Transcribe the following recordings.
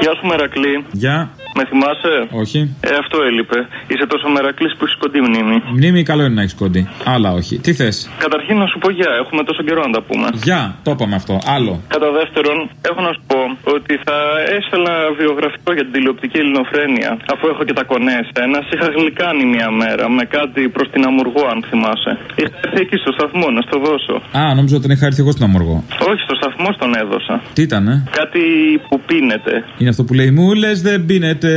Γεια σου, Μερακλή. Γεια. Με θυμάσαι; Όχι. Ε, αυτό έλειπε. Είσαι τόσο Μερακλής που έχεις κοντή μνήμη. Μνήμη καλό είναι να έχεις κοντή. Άλλα όχι. Τι θες; Καταρχήν να σου πω γεια. Έχουμε τόσο καιρό να τα πούμε. Γεια. Το είπαμε αυτό. Άλλο. Κατά δεύτερον, έχω να σου πω ότι θα έστελνα βιογραφικό για την τηλεοπτική ελληνοφρένεια. Αφού έχω και τα κονέ ένα, είχα γλυκάνει μια μέρα με κάτι προς την Αμουργό, αν θυμάσαι. Είχα έρθει εκεί στο σταθμό να στο δώσω. Α, νόμιζα ότι την είχα έρθει εγώ στην Αμοργό. Όχι, στο σταθμό τον έδωσα. Τι ήταν, ε; Κάτι που πίνεται. Είναι αυτό που λέει Μου λες δεν πίνεται.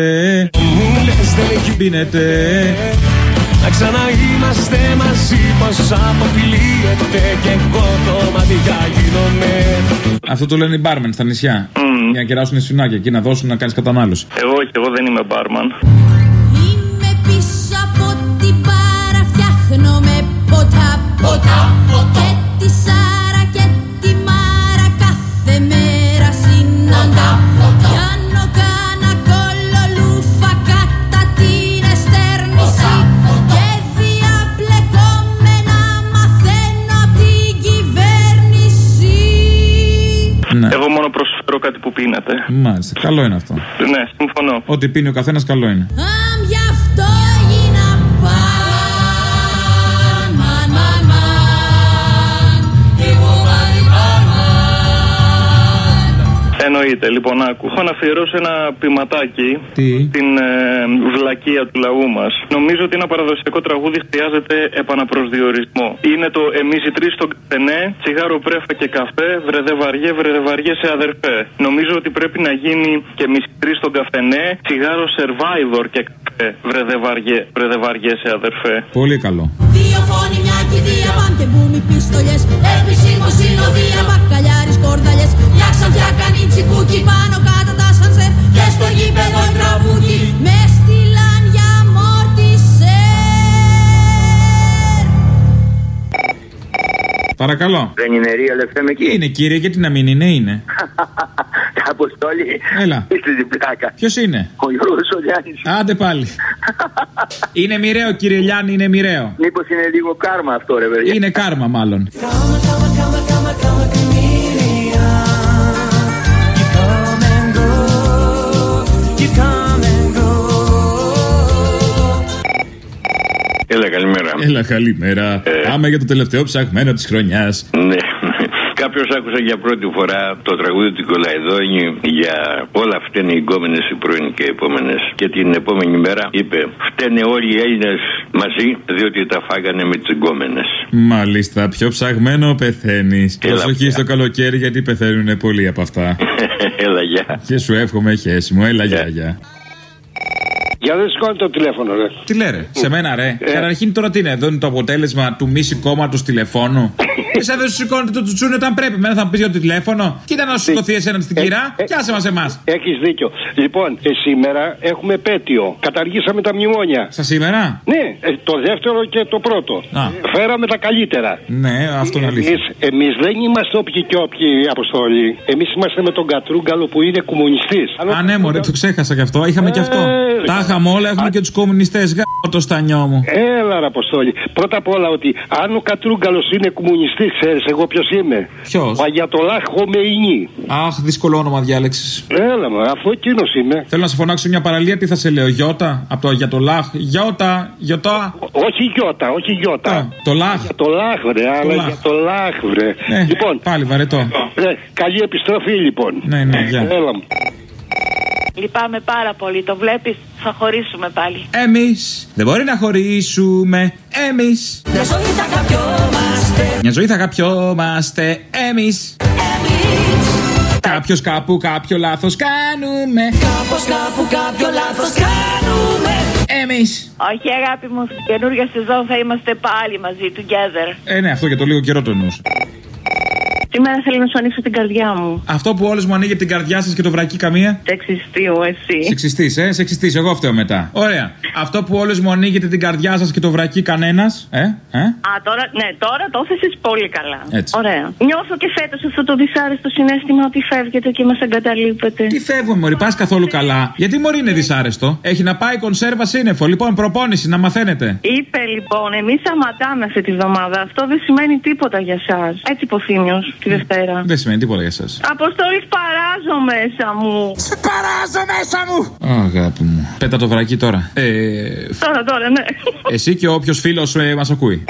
Μου λες δεν έχει Πίνεται. Να ξαναείμαστε μαζί πως αποφυλίεται Και εγώ το μάτια γίνομαι Αυτό το λένε οι μπάρμεν στα νησιά. Μμμ. Για να κεράσουν σφινάκια εκεί να δώσουν να κάνεις κατανάλωση. Εγώ όχι, εγώ δεν είμαι μπάρμαν. Κάτι που πίνεται. Μάλιστα. Καλό είναι αυτό. Ναι, συμφωνώ. Ό,τι πίνει ο καθένας καλό είναι. Εννοείται. Λοιπόν, άκου. Έχω να αφιερώσω ένα ποιηματάκι Τι; στην ε, βλακεία του λαού μας. Νομίζω ότι ένα παραδοσιακό τραγούδι χρειάζεται επαναπροσδιορισμό. Είναι το Εμείς οι τρεις στον καφενέ, τσιγάρο πρέφα και καφέ, βρεδε βαριέ, βρεδε βαριέ σε αδερφέ. Νομίζω ότι πρέπει να γίνει και εμείς οι τρεις στον καφενέ, τσιγάρο survivor και καφέ, βρεδε βαριέ, βρεδε βαριέ σε αδερφέ. Πολύ καλό. Δύο φωνή, μια κηδεία, παν και μπούμι πίστολες Επισήμως συνοδεία, Παρακαλώ. Δεν είναι real FM εκεί. Είναι κύριε, γιατί να μην είναι, είναι. Αποστόλη. Έλα. Είστε την πλάκα. Ποιος είναι; Ο Γιώργος ο Λιάννης. Άντε πάλι. είναι μοιραίο, κύριε Λιάννη, είναι μοιραίο. Μήπως είναι λίγο κάρμα αυτό ρε παιδιά; Είναι κάρμα, μάλλον. Έλα, καλημέρα. Έλα, καλημέρα. Πάμε για το τελευταίο ψαγμένο της χρονιάς. Ναι. Κάποιος άκουσε για πρώτη φορά το τραγούδι του Κολαϊδόνη για όλα φταίνε οι γκόμενε οι πρώην και οι επόμενες. Και την επόμενη μέρα είπε: Φταίνε όλοι οι Έλληνες μαζί, διότι τα φάγανε με τις γκόμενε. Μάλιστα, πιο ψαγμένο πεθαίνεις. Έλα, Προσοχή πια. στο καλοκαίρι, γιατί πεθαίνουν πολλοί από αυτά. Έλα, γεια. Και σου εύχομαι χέσιμο. Έλα, γεια, γεια. Για δεν σηκώνει το τηλέφωνο, ρε. Τι λέρε, σε μένα ρε. Ε. Καταρχήν τώρα τι είναι, εδώ είναι το αποτέλεσμα του μη σηκώματο τηλεφώνου. Εσά δεν σου σηκώνετε το τσουτσούνι όταν πρέπει. Μένα θα μου πεις για το τηλέφωνο. Κοίτα να σου σηκωθεί εσένα στην Ε, κυρά. ε, Πιάσε μας εμάς. Έχεις δίκιο. Λοιπόν, ε, σήμερα έχουμε πέτειο. Καταργήσαμε τα μνημόνια. Σα σήμερα; Ναι, ε, το δεύτερο και το πρώτο. Α. Ε, Φέραμε τα καλύτερα. Ναι, αυτό είναι αλήθεια. Εμείς, εμείς δεν είμαστε όποιοι και όποιοι αποστολή. Εμείς είμαστε με τον Κατρούγκαλο που είναι κομμουνιστής. Α, ναι, μωρέ, το ξέχασα κι αυτό. Είχαμε κι αυτό. Ε, Τα είχαμε όλα, έχουμε και τους κομμουνιστές. Γάμο το στανιό μου. Έλα, ρε Αποστόλη. Πρώτα απ' όλα ότι αν ο Κατρούγκαλο είναι κομμουνιστής, ξέρεις εγώ ποιος είμαι. Ποιος; Ο Αγιατολάχ Χομεϊνή. Αχ, δύσκολο όνομα διάλεξη. Έλα, μα, αφού εκείνος είμαι. Θέλω να σε φωνάξω μια παραλία, τι θα σε λέω, Γιώτα, από το για το λάχ. Γιώτα, Γιωτά. Όχι Γιώτα, όχι Γιώτα. Α, το λάχ. Για το λάχ, βρε, αλλά λάχ. για το λάχ, βρε. Ναι, Λοιπόν, πάλι βαρετό. ρε, καλή επιστροφή λοιπόν. Ναι, ναι, γεια. Έλα μου. Λυπάμαι πάρα πολύ. Το βλέπεις, θα χωρίσουμε πάλι. Εμείς δεν μπορεί να χωρίσουμε. Εμείς. Μια ζωή θα αγαπιόμαστε Μια ζωή θα αγαπιόμαστε. Εμείς. Κάποιος κάπου κάποιο λάθος κάνουμε. Κάπως κάπου κάποιο λάθος κάνουμε Εμείς. Όχι, αγάπη μου, στην καινούργια σεζόν θα είμαστε πάλι μαζί, together. Ε, ναι, αυτό για το λίγο καιρό το εννοούσα. Σήμερα θέλω να σου ανοίξω την καρδιά μου. Αυτό που όλες μου ανοίγει την καρδιά σας και το βρακί καμία; Σεξιστήου, εσύ. Σεξιστής, ε, σεξιστής, εγώ φταίω μετά. Ωραία. Αυτό που όλες μου ανοίγετε την καρδιά σας και το βρακί κανένας. Ε, ε; Α, τώρα, ναι, τώρα το έθεσες πολύ καλά. Έτσι. Ωραία. Νιώθω και φέτος αυτό το δυσάρεστο συνέστημα ότι φεύγετε και μας εγκαταλείπετε. Τι φεύγουμε, Μωρή, πας καθόλου καλά. Γιατί Μωρή είναι δυσάρεστο; Έχει να πάει κονσέρβα σύννεφο. Λοιπόν, προπόνηση, να μαθαίνετε. Είπε λοιπόν, εμείς σταματάμε αυτή τη βδομάδα. Αυτό δεν σημαίνει τίποτα για εσά. Έτσι υποθύμιο. Τη Δευτέρα. Δεν σημαίνει τίποτα για εσάς. Αποστόλης, παράζω μέσα μου. Παράζω μέσα μου! Αγάπη μου. Πέτα το βρακί τώρα. Ε, Τώρα, τώρα, ναι. εσύ και όποιος φίλος ε, μας ακούει.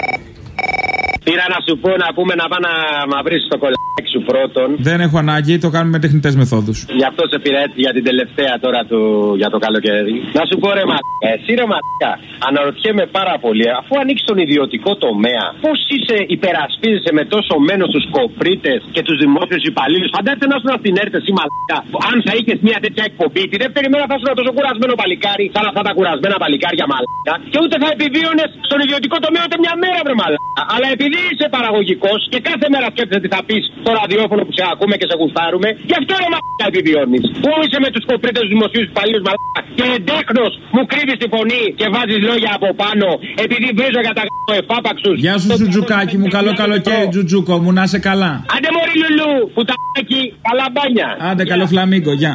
Πήρα να σου πω να πούμε να πάω να μαυρίσει το κολλάκι σου πρώτον. Δεν έχω ανάγκη, το κάνουμε με τεχνητές μεθόδους. Γι' αυτό σε πήρα έτσι για την τελευταία τώρα του, για το καλοκαίρι. Να σου πω ρε μα, εσύ ρε μαλάκα, αναρωτιέμαι πάρα πολύ, αφού ανοίξεις τον ιδιωτικό τομέα, πώς είσαι υπερασπίζεσαι με τόσο μένο τους κοπρίτες και τους δημόσιους υπαλλήλους; Φαντάζεσαι να ήσουν στην έρτε ή μαλάκα. Αν θα είχες μια τέτοια εκπομπή, τη δεύτερη μέρα θα ήσουν τόσο κουρασμένο παλικάρι, σαν αυτά τα κουρασμένα παλικάρια μαλάκα. Και ούτε θα επιβίωνες στον ιδιωτικό τομέα ούτε μια μέρα βρε μαλάκα. Αλλά επειδή είσαι παραγωγικός και κάθε μέρα σκέφτεσαι τι θα πεις στο ραδιόφωνο που σε ακούμε και σε γουστάρουμε, γι' αυτό ρε μαλάκα επιβιώνεις. Πού είσαι με τους κοπρίτες τους δημοσίους υπαλλήλους μαλάκα και εντέχνο μου κρύβεις τη φωνή και βάζεις λόγια από πάνω επειδή βρίζω για τα εφάπαξους. Γεια σου, Τζουτζουκάκι μου, καλό καλοκαίρι, Τζουτζούκο μου, να είσαι καλά. Άντε μωρή λουλού, που τα καλά μπάνια. Άντε, καλό φλαμίγκο, γεια.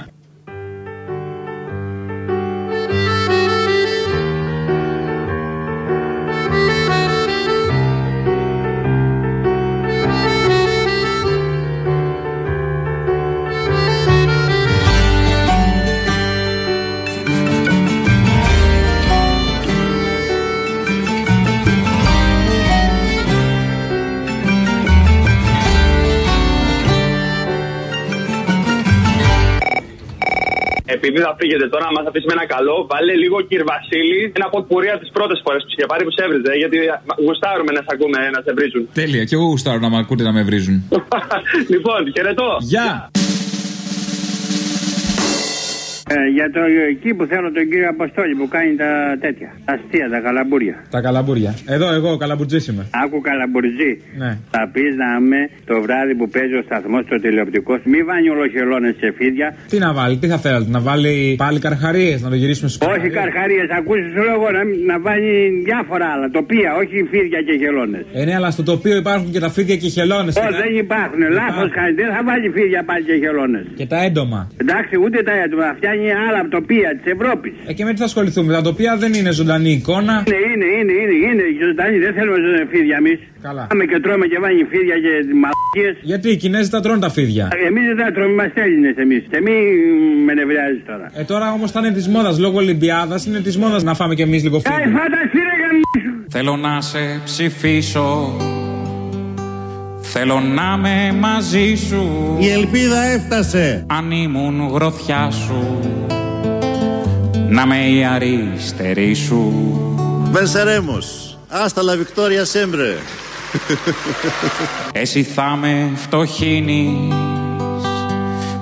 Επειδή θα φύγετε τώρα, μα αφήσει με ένα καλό, βάλε λίγο κυρ Βασίλη, ένα από πορεία τις πρώτες φορές που είχε πάρει που σε έβριζε. Γιατί γουστάρουμε να σε ακούμε να σε βρίζουν. Τέλεια, και εγώ γουστάρω να με ακούτε να με βρίζουν. λοιπόν, χαιρετώ. Γεια! Ε, για το εκεί που θέλω τον κύριο Αποστόλη που κάνει τα τέτοια. Τα αστεία, τα καλαμπούρια. Τα καλαμπούρια. Εδώ, εγώ, καλαμπουτζής είμαι. Άκου καλαμπουρτζή. Ναι. Θα πεις να είμαι το βράδυ που παίζει ο σταθμός στο τηλεοπτικός. Μη βάνει ολοχελώνες σε φίδια. Τι να βάλει, τι θα θέλετε, να βάλει πάλι καρχαρίες, να το γυρίσουμε στου Όχι καρχαρίες, ακούσει σου λέγω να, να βάλει διάφορα άλλα. Τοπία, όχι φίδια και χελώνες. Ε, ναι, αλλά στο τοπίο υπάρχουν και τα φίδια και οι χελώνες. Όχι, δεν υπάρχουν. Λάθος κάνεις. Δεν θα βάλει φίδια πάλι και χελώνες. Και τα έντομα. Εντάξει, ούτε τα έντομα. Φτιάχνει άλλα τοπία της Ευρώπης. Ε, και με τι θα ασχοληθούμε, τα τοπία δεν είναι ζωντανή εικόνα. Είναι, είναι, είναι, είναι, είναι ζωντανή. Δεν θέλουμε ζωντανή φίδια εμείς. Καλά. Πάμε και τρώμε και βάνει φίδια και μαλακίες. Γιατί οι Κινέζοι τα τρώνε τα φίδια. Εμείς δεν τα τρώμε, είμαστε Έλληνε εμείς. Και μη με νευριάζει τώρα. Ε, τώρα όμως θα είναι της μόδας λόγω Ολυμπιάδας, είναι της μόδας να φάμε κι εμείς λίγο φίδια. Ε, φανταστεί ρε γαμίσου. Θέλω να σε ψηφίσω Θέλω να είμαι μαζί σου. Η ελπίδα έφτασε. Αν ήμουν γροθιά σου Να με η αριστερή σου. Βενσερέμος Άστα la victoria sempre Εσύ θα με φτωχύνεις.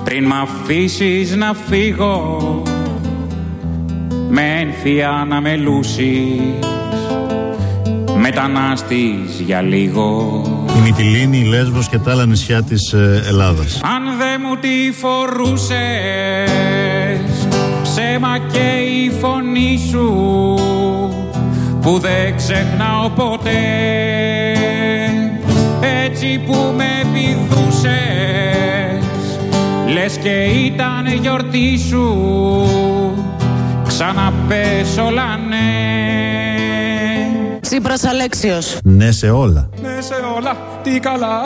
Πριν μ' αφήσεις να φύγω Με ένθια να με λούσεις Μετανάστης για λίγο Η Μυτιλίνη, η Λέσβος και τα άλλα νησιά της ε, Ελλάδας. Αν δεν μου τη φορούσες Ψέμα και η φωνή σου Που δεν ξεχνάω ποτέ. Έτσι που με πηδούσες Λες και ήταν γιορτή σου Ξαναπες όλα ναι. Τσίπρας Αλέξιος. Ναι σε όλα. Ναι σε όλα, τι καλά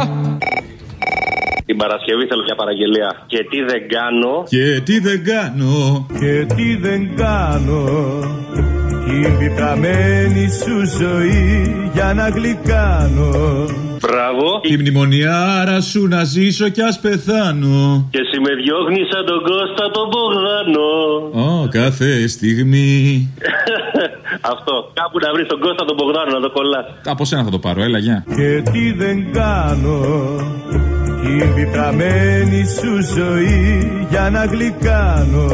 Την Παρασκευή θέλω μια παραγγελία. Και τι δεν κάνω. Και τι δεν κάνω. Και τι δεν κάνω Την πικραμένη σου ζωή για να γλυκάνω Μπράβο. Η μνημονιάρα σου να ζήσω κι ας πεθάνω. Και εσύ με διώχνεις σαν τον Κώστα τον Μπογδάνο. Ω, κάθε στιγμή. Αυτό. Κάπου να βρεις τον Κώστα τον Μπογδάνο να το κολλάς. Από σένα θα το πάρω, έλα, γεια. Και τι δεν κάνω Την πικραμένη σου ζωή για να γλυκάνω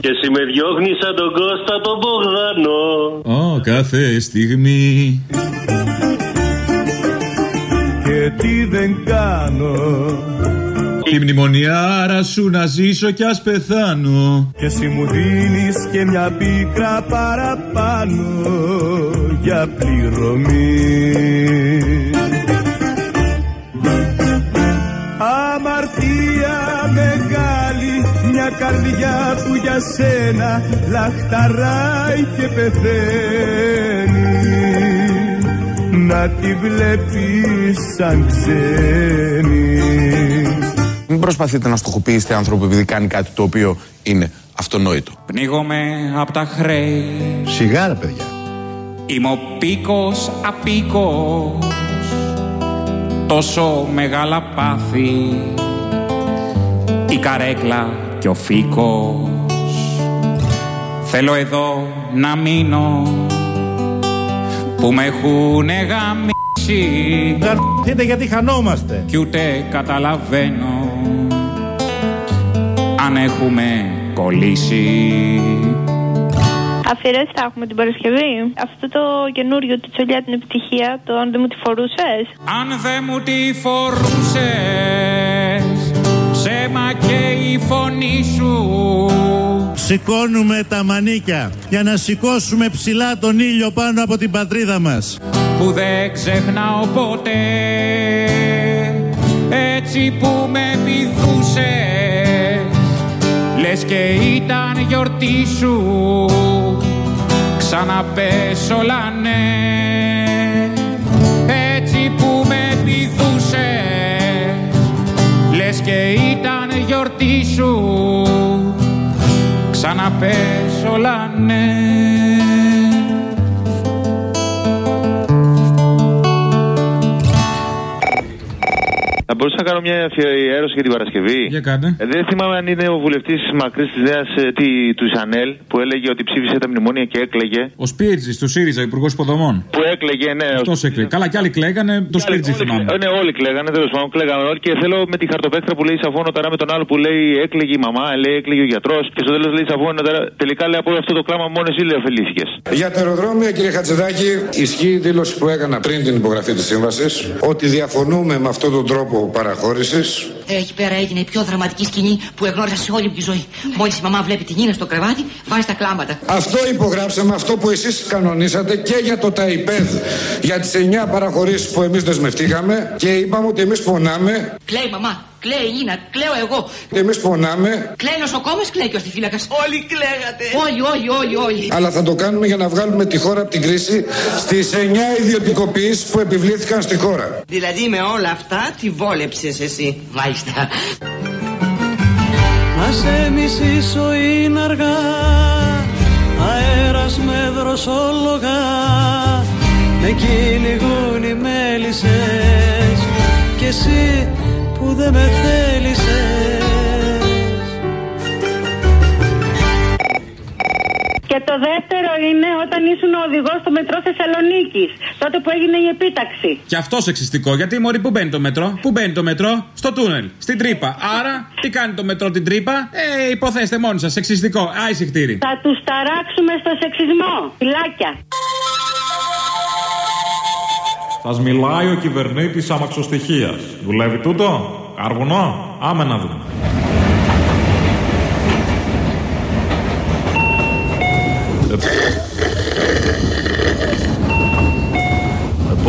Και εσύ με διώχνεις σαν τον Κώστα τον Μπογδάνο. Ω, κάθε στιγμή. Και τι δεν κάνω. Η μνημονιάρα σου να ζήσω κι ας πεθάνω. Και εσύ μου δίνεις και μια πίκρα παραπάνω για πληρωμή. Αμαρτία μεγάλη μια καρδιά που για σένα λαχταράει και πεθαίνει να τη βλέπεις σαν ξένη. Μην προσπαθείτε να στοχοποιήσετε άνθρωπο επειδή κάνει κάτι το οποίο είναι αυτονόητο. Πνίγομαι από τα χρέη. Σιγά ρε παιδιά. Είμαι ο πίκος απίκος. Τόσο μεγάλα πάθη. Η καρέκλα και ο φίκος Θέλω εδώ να μείνω Που με έχουνε γαμίσει Δείτε γιατί χανόμαστε. Κι ούτε καταλαβαίνω Αν έχουμε κολλήσει Αφιερέσει θα έχουμε την Παρασκευή. Αυτό το καινούριο τη τσολιά την επιτυχία, το αν δεν μου τη φορούσες. Αν δεν μου τη φορούσες Ψέμα και η φωνή σου Σηκώνουμε τα μανίκια για να σηκώσουμε ψηλά τον ήλιο πάνω από την πατρίδα μας. Που δεν ξεχνάω ποτέ Έτσι που με πηδούσες Λες και ήταν γιορτή σου Ξαναπες όλα ναι Έτσι που με πηδούσες Λες και ήταν Ξαναπες όλα ναι Θα μπορούσα να κάνω μια αφιέρωση για την Παρασκευή. Για κάντε. Ε, δεν θυμάμαι αν είναι ο βουλευτής Μακρύς της Νέας του Ισανέλ που έλεγε ότι ψήφισε τα μνημόνια και έκλαιγε. Ο Σπίρτζης του ΣΥΡΙΖΑ, υπουργός υποδομών. Που έκλαιγε, ναι. Αυτός έκλαιγε. Καλά, κι άλλοι κλαίγανε, το Σπίρτζη θυμάμαι. Ναι, όλοι κλαίγανε, τέλος πάντων, κλαίγανε όλοι. Και θέλω με τη χαρτοπέκτρα που λέει Σαφώνω τώρα με τον άλλο που λέει έκλαιγε η μαμά, λέει έκλαιγε ο γιατρός. Και στο τέλος λέει Σαφώνω τώρα. Τελικά λέει από αυτό το κλάμα μόνος εσύ λέει ωφελήθηκε. Για τα αεροδρόμια, κύριε Χατζηδάκη, ισχύει η δήλωση που έκανα πριν την υπογραφή της σύμβασης ότι διαφωνούμε με αυτόν τον τρόπο παραχώρησης. Ε, Εκεί πέρα έγινε η πιο δραματική σκηνή που εγνώρισα σε όλη μου τη ζωή. Μόλις η μαμά βλέπει την Νίνα στο κρεβάτι, βάζει τα κλάματα. Αυτό υπογράψαμε, αυτό που εσείς κανονίσατε και για το ΤΑΙΠΕΔ, για τις 9 παραχωρήσεις που εμείς δεσμευτήκαμε και είπαμε ότι εμείς πονάμε, Κλαίει η μαμά, κλαίει η Νίνα, κλαίω εγώ. εμείς πονάμε, Κλαίει νοσοκόμες, κλαίει και ο αστιφύλακα. Όλοι κλαίγατε. Όλοι, όλοι, όλοι, όλοι. αλλά θα το κάνουμε για να βγάλουμε τη χώρα από την κρίση στις 9 ιδιωτικοποιήσεις που επιβλήθηκαν στη χώρα. Δηλαδή με όλα αυτά τη βόλεψες εσύ. Μάλιστα. Να σε μισήσω είναι αργά Αέρας με δροσόλογα Με κυνηγούν οι μέλισσες Κι εσύ που δεν με θέλησες το δεύτερο είναι όταν ήσουν οδηγός στο μετρό Θεσσαλονίκης. Τότε που έγινε η επίταξη. Και αυτός σεξιστικό. Γιατί μωρή, πού μπαίνει το μετρό, πού μπαίνει το μετρό, στο τούνελ, στην τρύπα. Άρα, τι κάνει το μετρό την τρύπα, ε, υποθέστε μόνοι σας, σεξιστικό. Άιση χτύρι. Θα τους ταράξουμε στο σεξισμό. Φυλάκια. Σας μιλάει ο κυβερνήτης αμαξοστοιχίας. Δουλεύει τούτο, καρβουνό, άμε να δούμε.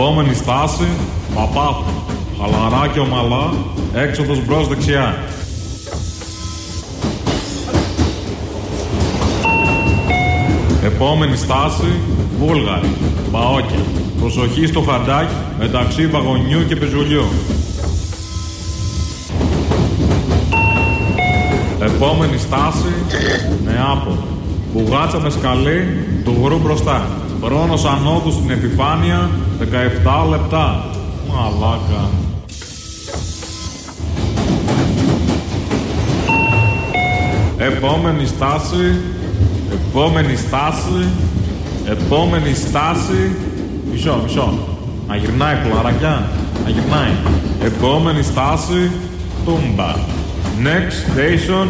Επόμενη στάση, Παπάθου. Χαλαρά και ομαλά, έξοδος μπρος δεξιά. Επόμενη στάση, Βούλγαρη. Παόκια. Προσοχή στο χαντάκι μεταξύ βαγονιού και πεζουλιού. Επόμενη στάση, Νεάπολη. Μπουγάτσα με σκαλί, του γρου μπροστά. Χρόνος ανόδου στην επιφάνεια, 17 λεπτά. Μαλάκα. Επόμενη στάση, επόμενη στάση, επόμενη στάση. Μισό, μισό. Να γυρνάει πλαρακιά, να γυρνάει. Επόμενη στάση, Τούμπα. Next station,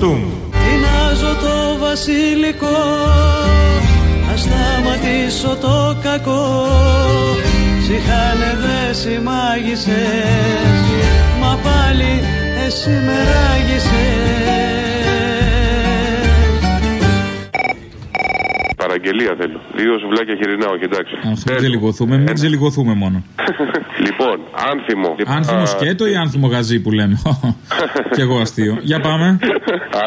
Τούμ. Τεινάζω το βασιλικό Να σταματήσω το κακό. Ψυχάνε δε συμμάγησες. Μα πάλι εσύ με ράγισες Αγγελία θέλω. Δύο σουβλάκια χοιρινά, όχι εντάξει. Αχ, μην ξελιγωθούμε, μην ξελιγωθούμε μόνο. Λοιπόν, άνθιμο. Άνθιμο Α, σκέτο ή άνθιμο γαζί που λέμε; Κι εγώ αστείο. Για πάμε.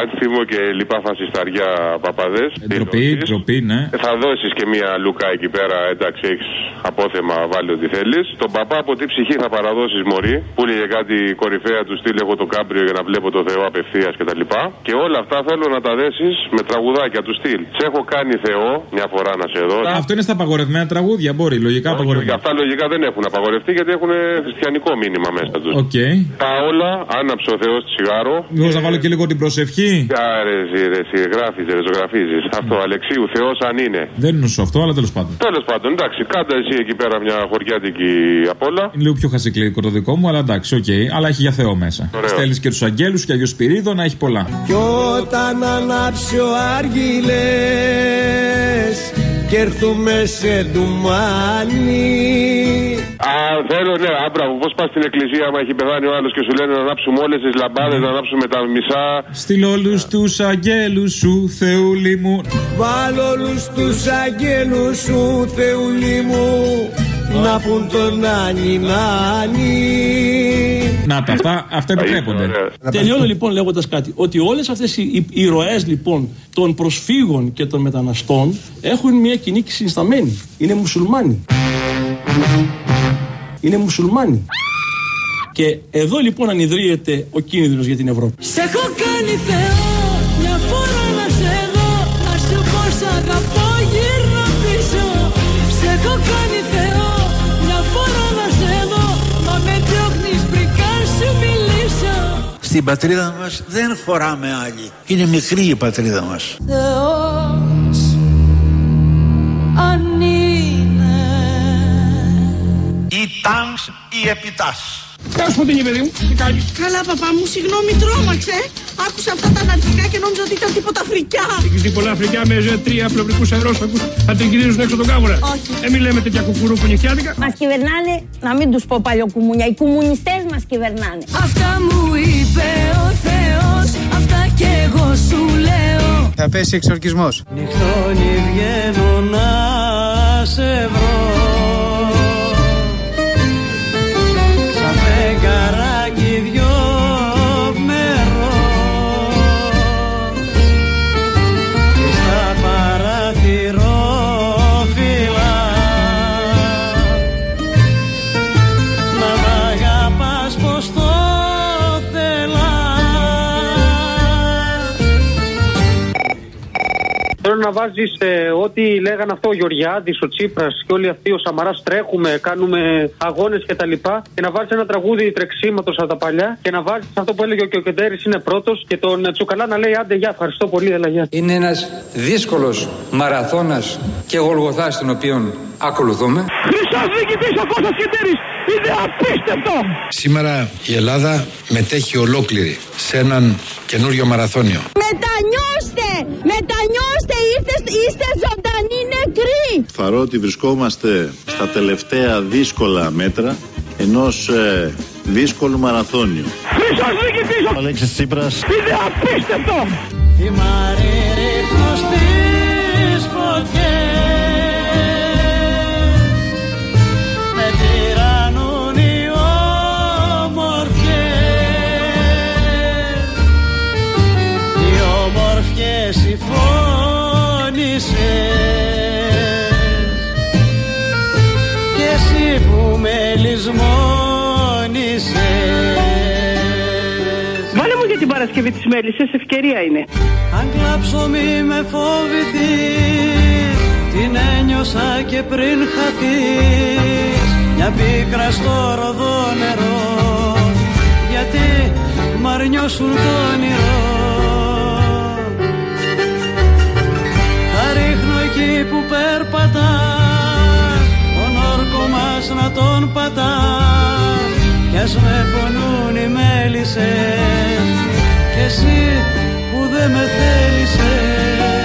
Άνθιμο και λοιπά φασισταριά παπαδές. Ντροπή, ντροπή, ναι. Θα δώσεις και μία λουκά εκεί πέρα, εντάξει, έχεις απόθεμα, βάλει ό,τι θέλεις. Τον παπά από τι ψυχή θα παραδώσεις Μωρή, που έλεγε κάτι κορυφαία του στυλ έχω το κάμπριο για να βλέπω το Θεό απευθείας κτλ. Και, και όλα αυτά θέλω να τα δέσεις με τραγουδάκια του στυλ. Σε έχω κάνει Θεό, μια φορά να σε δω. Αυτό είναι στα απαγορευμένα τραγούδια, μπορεί, λογικά Και απαγορευμένα. αυτά λογικά δεν έχουν απαγορευτεί γιατί έχουν χριστιανικό μήνυμα μέσα τους. Οκ. Τα όλα, άναψε ο Θεός τσιγάρο. Μήπως να βάλω και λίγο την προσευχή; Άρε, εσύ, ρε, εσύ, γράφεις, ρε, ζωγραφίζεις. Αυτό, Αλεξίου, Θεός αν είναι. Δεν είναι σωστό, αλλά τέλος πάντων. Τέλος πάντων, εντάξει, κάντε εσύ εκεί πέρα μια χωριάτικη απ' όλα. Είναι λίγο πιο χασικλικό το δικό μου, αλλά εντάξει, οκ. Αλλά έχει για Θεό μέσα. Ωραίο. Στέλνεις και τους αγγέλους και Άγιο Σπυρίδωνα, έχει πολλά. Κι όταν ανάψει ο αργιλές και έρθουμε σε ντουμάνι Α, θέλω, ναι, άμπραβο, πώς πας στην εκκλησία, άμα έχει πεθάνει ο άλλος και σου λένε να ανάψουμε όλες τις λαμπάδες, να ανάψουμε τα μισά. Στείλ όλους τους αγγέλους σου, Θεούλη μου. Βάλ όλους τους αγγέλους σου Θεούλη μου να πουν τον Νάνι Νάνι Να τα, αυτά, αυτά επιτρέπονται. Τελειώνω λοιπόν λέγοντας κάτι. Ότι όλες αυτές οι, οι ροές λοιπόν των προσφύγων και των μεταναστών έχουν μια κοινή συνισταμένη. Είναι μουσουλμάνοι. Είναι μουσουλμάνοι. Και εδώ λοιπόν ανιδρύεται ο κίνδυνος για την Ευρώπη. Σε έχω κάνει Θεό Στην πατρίδα μας δεν χωράμε άλλοι. Είναι μικρή η πατρίδα μας. Θεός αν είναι Ή τάγκς ή επιτάς. Κάτσε μου την παιδί μου, τι κάνεις; Καλά παπά μου, συγγνώμη τρόμαξε Άκουσα αυτά τα αναρχικά και νόμιζα ότι ήταν τίποτα φρικιά Έχεις δει πολλά Αφρικά με ζε τρία πλευρικούς αερόσφακους θα τριγυρίζουν έξω τον κάβουρα. Όχι. Ε, μην λέμε τέτοια κουκουρού που νυχιάτικα. Μας κυβερνάνε, να μην τους πω παλιοκουμούνια, οι κομμουνιστές μας κυβερνάνε. Αυτά μου είπε ο Θεός Αυτά κι εγώ σου λέω Θα πέσει εξορκισμός. Νυχτώνει βγαίνω να σε βρω Σαν να βάζει ό,τι λέγανε αυτό ο Γεωργιάδης, ο Τσίπρας και όλοι αυτοί, ο Σαμαράς τρέχουμε, κάνουμε αγώνες κτλ. Και, και να βάλει ένα τραγούδι τρεξίματος από τα παλιά και να βάλει αυτό που έλεγε ο Κιοκεντέρη είναι πρώτος και τον Τσουκαλά να λέει άντε γεια, ευχαριστώ πολύ, έλα γεια. Είναι ένας δύσκολος μαραθώνας και γολγοθάς τον οποίον ακολουθούμε. Χρυσός διοικητής ο Κώστας Κεντέρης. Είναι απίστευτο. Σήμερα η Ελλάδα μετέχει ολόκληρη σε έναν καινούριο μαραθώνιο. Μετανιώστε! Μετανιώστε! Είστε, είστε ζωντανοί νεκροί! Παρότι βρισκόμαστε στα τελευταία δύσκολα μέτρα ενός ε, δύσκολου μαραθώνιου. Χρυσός διοικητής ο Αλέξης Τσίπρας Είναι απίστευτο. Η Μαρή ρίχνω στις φωτιές λησμόνησες Βάλε μου για την Παρασκευή της Μέλισσες, ευκαιρία είναι. Αν κλάψω μη με φοβηθείς Την ένιωσα και πριν χαθείς. Μια πίκρα στο ροδό νερό Γιατί μ' αρνιώσουν το όνειρο. Θα ρίχνω εκεί που περπατάς Τον όρκο μας να τον πατάς Κι ας με πονούν οι μέλισσες Κι εσύ που δεν με θέλησες